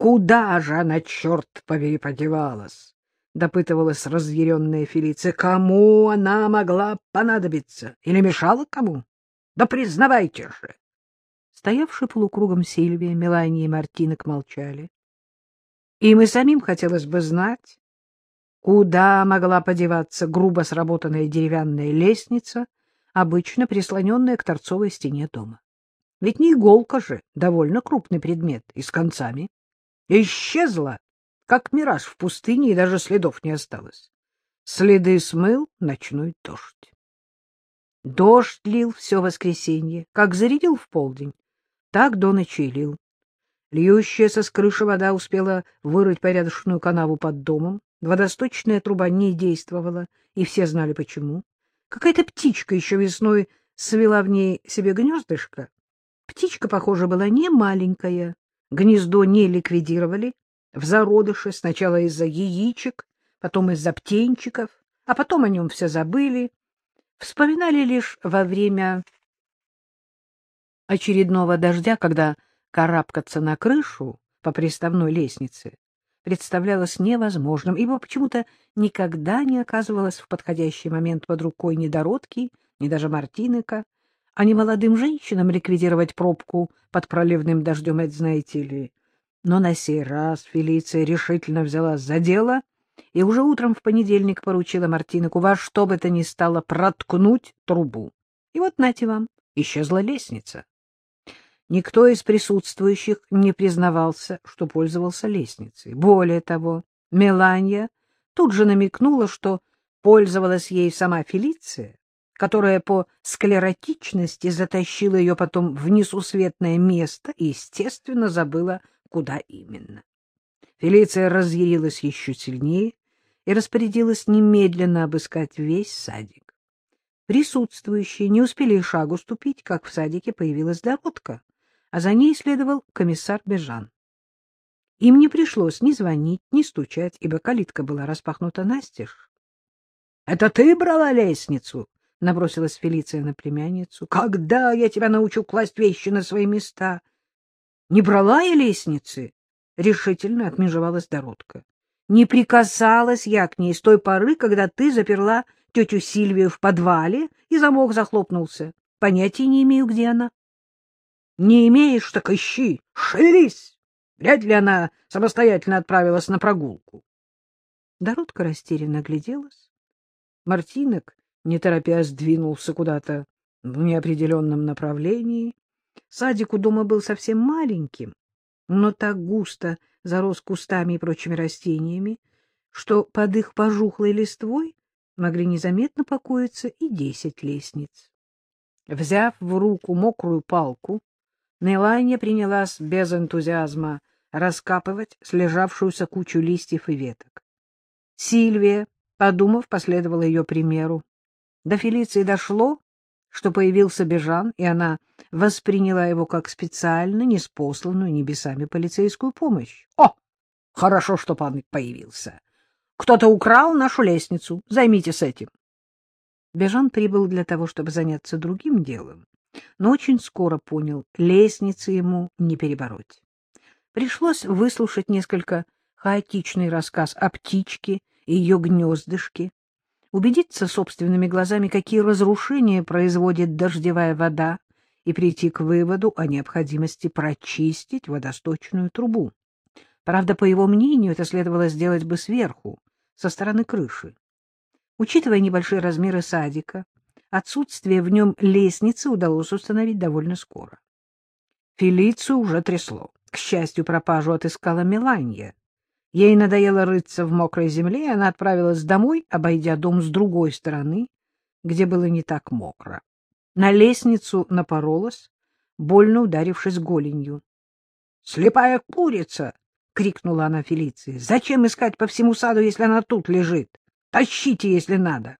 Куда же она, черт побери, подевалась? — допытывалась разъяренная Фелиция. — Кому она могла понадобиться? Или мешала кому? Да признавайте же! Стоявшие полукругом Сильвия, Мелания и Мартинок молчали. Им и самим хотелось бы знать, куда могла подеваться грубо сработанная деревянная лестница, обычно прислоненная к торцовой стене дома. Ведь не иголка же, довольно крупный предмет, и с концами. Исчезла, как мираж в пустыне, и даже следов не осталось. Следы смыл ночной дождь. Дождь лил все воскресенье, как зарядил в полдень, так до ночи лил. Льющаяся с крыши вода успела вырыть порядочную канаву под домом, водосточная труба не действовала, и все знали почему. Какая-то птичка еще весной свела в ней себе гнездышко. Птичка, похоже, была не маленькая, Гнездо не ликвидировали в зародыше сначала из-за яичек, потом из-за птенчиков, а потом о нем все забыли. Вспоминали лишь во время очередного дождя, когда карабкаться на крышу по приставной лестнице представлялось невозможным, ибо почему-то никогда не оказывалось в подходящий момент под рукой ни Дородки, ни даже Мартинека, а не молодым женщинам ликвидировать пробку под проливным дождем, это знаете ли. Но на сей раз Фелиция решительно взялась за дело и уже утром в понедельник поручила Мартинику во что бы то ни стало проткнуть трубу. И вот, нате вам, исчезла лестница. Никто из присутствующих не признавался, что пользовался лестницей. Более того, Меланья тут же намекнула, что пользовалась ей сама Фелиция, которая по склеротичности затащила ее потом в несусветное место и, естественно, забыла, куда именно. Фелиция разъярилась еще сильнее и распорядилась немедленно обыскать весь садик. Присутствующие не успели и шагу ступить, как в садике появилась Доротка, а за ней следовал комиссар Бежан. Им не пришлось ни звонить, ни стучать, ибо калитка была распахнута настежь. — Это ты брала лестницу? — набросилась Фелиция на племянницу. — Когда я тебя научу класть вещи на свои места? — Не брала я лестницы? — решительно отмежевалась Доротка. — Не прикасалась я к ней с той поры, когда ты заперла тетю Сильвию в подвале, и замок захлопнулся. Понятия не имею, где она. — Не имеешь, так ищи, шевелись! Вряд ли она самостоятельно отправилась на прогулку. Доротка растерянно огляделась. Мартинок не торопясь, двинулся куда-то в неопределенном направлении. Садик у дома был совсем маленьким, но так густо зарос кустами и прочими растениями, что под их пожухлой листвой могли незаметно покоиться и десять лестниц. Взяв в руку мокрую палку, Нелайня принялась без энтузиазма раскапывать слежавшуюся кучу листьев и веток. Сильвия, подумав, последовала ее примеру. До Фелиции дошло, что появился Бежан, и она восприняла его как специально неспосланную небесами полицейскую помощь. — О, хорошо, что пан появился. Кто-то украл нашу лестницу. Займитесь этим. Бежан прибыл для того, чтобы заняться другим делом, но очень скоро понял, лестницы ему не перебороть. Пришлось выслушать несколько хаотичный рассказ о птичке и ее гнездышке, убедиться собственными глазами, какие разрушения производит дождевая вода, и прийти к выводу о необходимости прочистить водосточную трубу. Правда, по его мнению, это следовало сделать бы сверху, со стороны крыши. Учитывая небольшие размеры садика, отсутствие в нем лестницы удалось установить довольно скоро. Фелицию уже трясло. К счастью, пропажу отыскала Меланья. Ей надоело рыться в мокрой земле, и она отправилась домой, обойдя дом с другой стороны, где было не так мокро. На лестницу напоролась, больно ударившись голенью. — Слепая курица! — крикнула она Фелиции. — Зачем искать по всему саду, если она тут лежит? Тащите, если надо!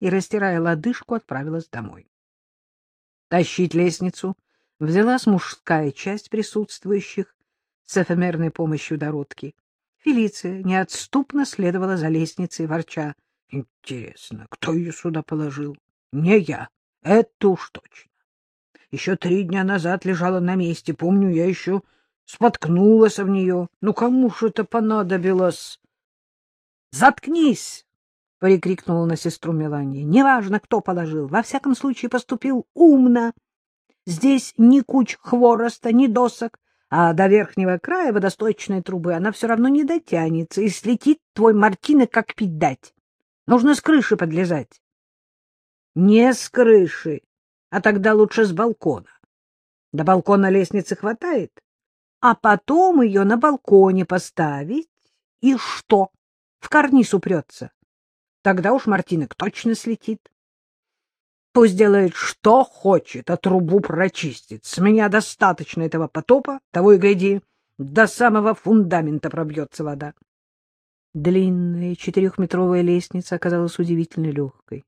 И, растирая лодыжку, отправилась домой. Тащить лестницу взялась мужская часть присутствующих с эфемерной помощью Дородки. Фелиция неотступно следовала за лестницей, ворча. Интересно, кто ее сюда положил? Не я, это уж точно. Еще три дня назад лежала на месте. Помню, я еще споткнулась в нее. Ну, кому ж это понадобилось? — Заткнись! — прикрикнула на сестру Мелания. — Неважно, кто положил. Во всяком случае, поступил умно. Здесь ни куч хвороста, ни досок, а до верхнего края водосточной трубы она все равно не дотянется, и слетит твой Мартина, как пить дать. Нужно с крыши подлезать. — Не с крыши, а тогда лучше с балкона. До балкона лестницы хватает, а потом ее на балконе поставить, и что? В карниз упрется. Тогда уж Мартинок точно слетит. Пусть делает, что хочет, а трубу прочистит. С меня достаточно этого потопа, того и гляди, до самого фундамента пробьется вода. Длинная четырехметровая лестница оказалась удивительно легкой.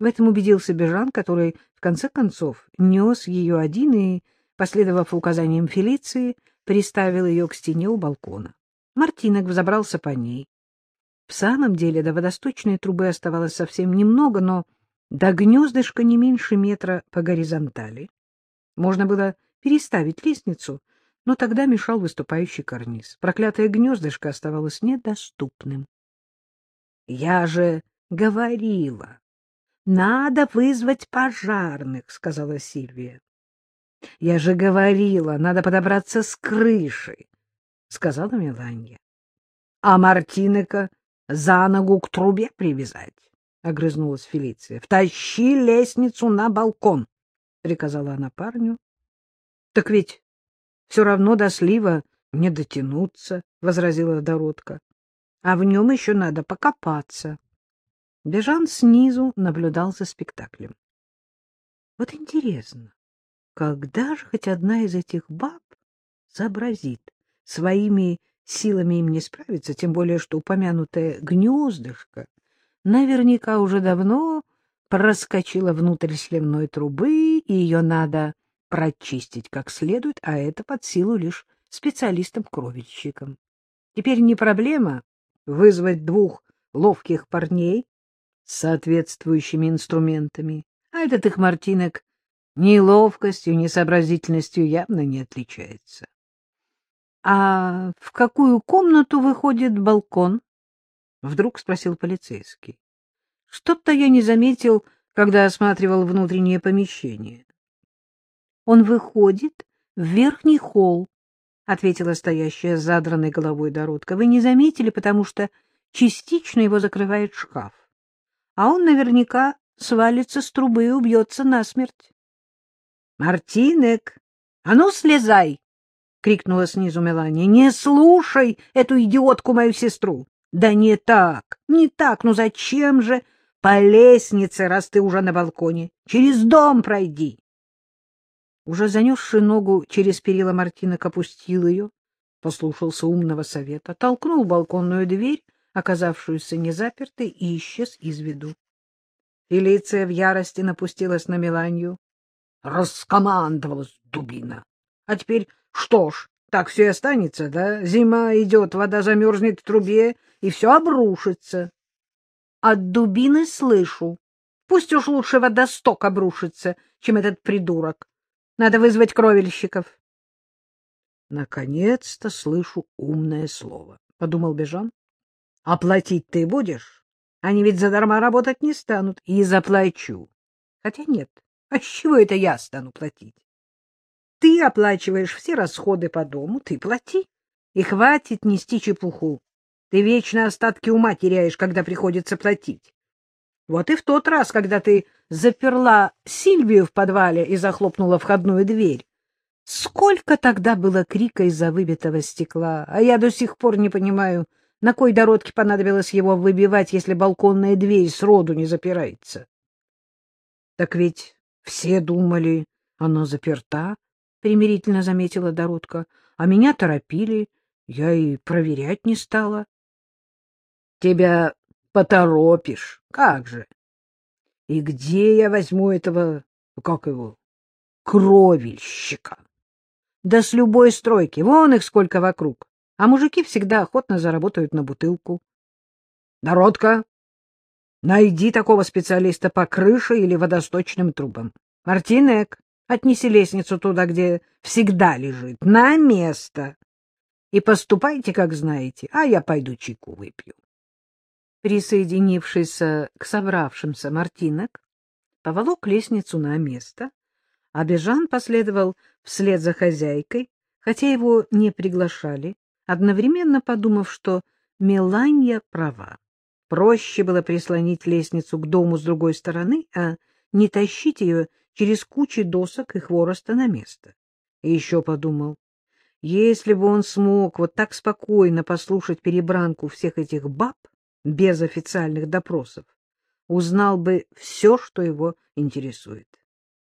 В этом убедился Бежан, который, в конце концов, нес ее один и, последовав указаниям Фелиции, приставил ее к стене у балкона. Мартинок взобрался по ней. В самом деле до водосточной трубы оставалось совсем немного, но до гнездышка не меньше метра по горизонтали. Можно было переставить лестницу, но тогда мешал выступающий карниз. Проклятое гнездышко оставалось недоступным. — Я же говорила, надо вызвать пожарных, — сказала Сильвия. — Я же говорила, надо подобраться с крыши, — сказала Меланья. — А Мартинека за ногу к трубе привязать. — огрызнулась Фелиция. — Втащи лестницу на балкон, — приказала она парню. — Так ведь все равно до слива не дотянуться, — возразила Доротка. — А в нем еще надо покопаться. Бежан снизу наблюдал за спектаклем. Вот интересно, когда же хоть одна из этих баб сообразит своими силами им не справиться, тем более что упомянутое гнездышко наверняка уже давно проскочила внутрь сливной трубы, и ее надо прочистить как следует, а это под силу лишь специалистам-кровельщикам. Теперь не проблема вызвать двух ловких парней с соответствующими инструментами, а этот их Мартинок ни ловкостью, ни сообразительностью явно не отличается. — А в какую комнату выходит балкон? — вдруг спросил полицейский. — Что-то я не заметил, когда осматривал внутреннее помещение. — Он выходит в верхний холл, — ответила стоящая задранной головой Доротка. — Вы не заметили, потому что частично его закрывает шкаф. А он наверняка свалится с трубы и убьется насмерть. — Мартинек, а ну слезай! — крикнула снизу Мелания. — Не слушай эту идиотку, мою сестру! Да не так, не так, ну зачем же по лестнице, раз ты уже на балконе? Через дом пройди. Уже занесший ногу через перила Мартинок опустил ее, послушался умного совета, толкнул балконную дверь, оказавшуюся незапертой, и исчез из виду. Фелиция в ярости напустилась на Меланью. Раскомандовалась дубина. А теперь что ж, так все и останется, да? Зима идет, вода замерзнет в трубе, и все обрушится. От дубины слышу. Пусть уж лучше водосток обрушится, чем этот придурок. Надо вызвать кровельщиков. Наконец-то слышу умное слово, — подумал Бежан. Оплатить ты будешь? Они ведь задарма работать не станут. И заплачу. Хотя нет, а с чего это я стану платить? Ты оплачиваешь все расходы по дому, ты плати. И хватит нести чепуху. Ты вечно остатки ума теряешь, когда приходится платить. Вот и в тот раз, когда ты заперла Сильвию в подвале и захлопнула входную дверь. Сколько тогда было крика из-за выбитого стекла, а я до сих пор не понимаю, на кой дородке понадобилось его выбивать, если балконная дверь сроду не запирается. Так ведь все думали, она заперта, — примирительно заметила Дородка, — а меня торопили, я и проверять не стала. Тебя поторопишь. Как же? И где я возьму этого, как его, кровельщика? Да с любой стройки, вон их сколько вокруг. А мужики всегда охотно заработают на бутылку. Народка, найди такого специалиста по крыше или водосточным трубам. Мартинек, Отнеси лестницу туда, где всегда лежит, на место. И поступайте, как знаете, а я пойду чайку выпью. Присоединившись к собравшимся Мартинок, поволок лестницу на место, а Бежан последовал вслед за хозяйкой, хотя его не приглашали, одновременно подумав, что Меланья права. Проще было прислонить лестницу к дому с другой стороны, а не тащить ее через кучи досок и хвороста на место. И еще подумал, если бы он смог вот так спокойно послушать перебранку всех этих баб без официальных допросов, узнал бы все, что его интересует.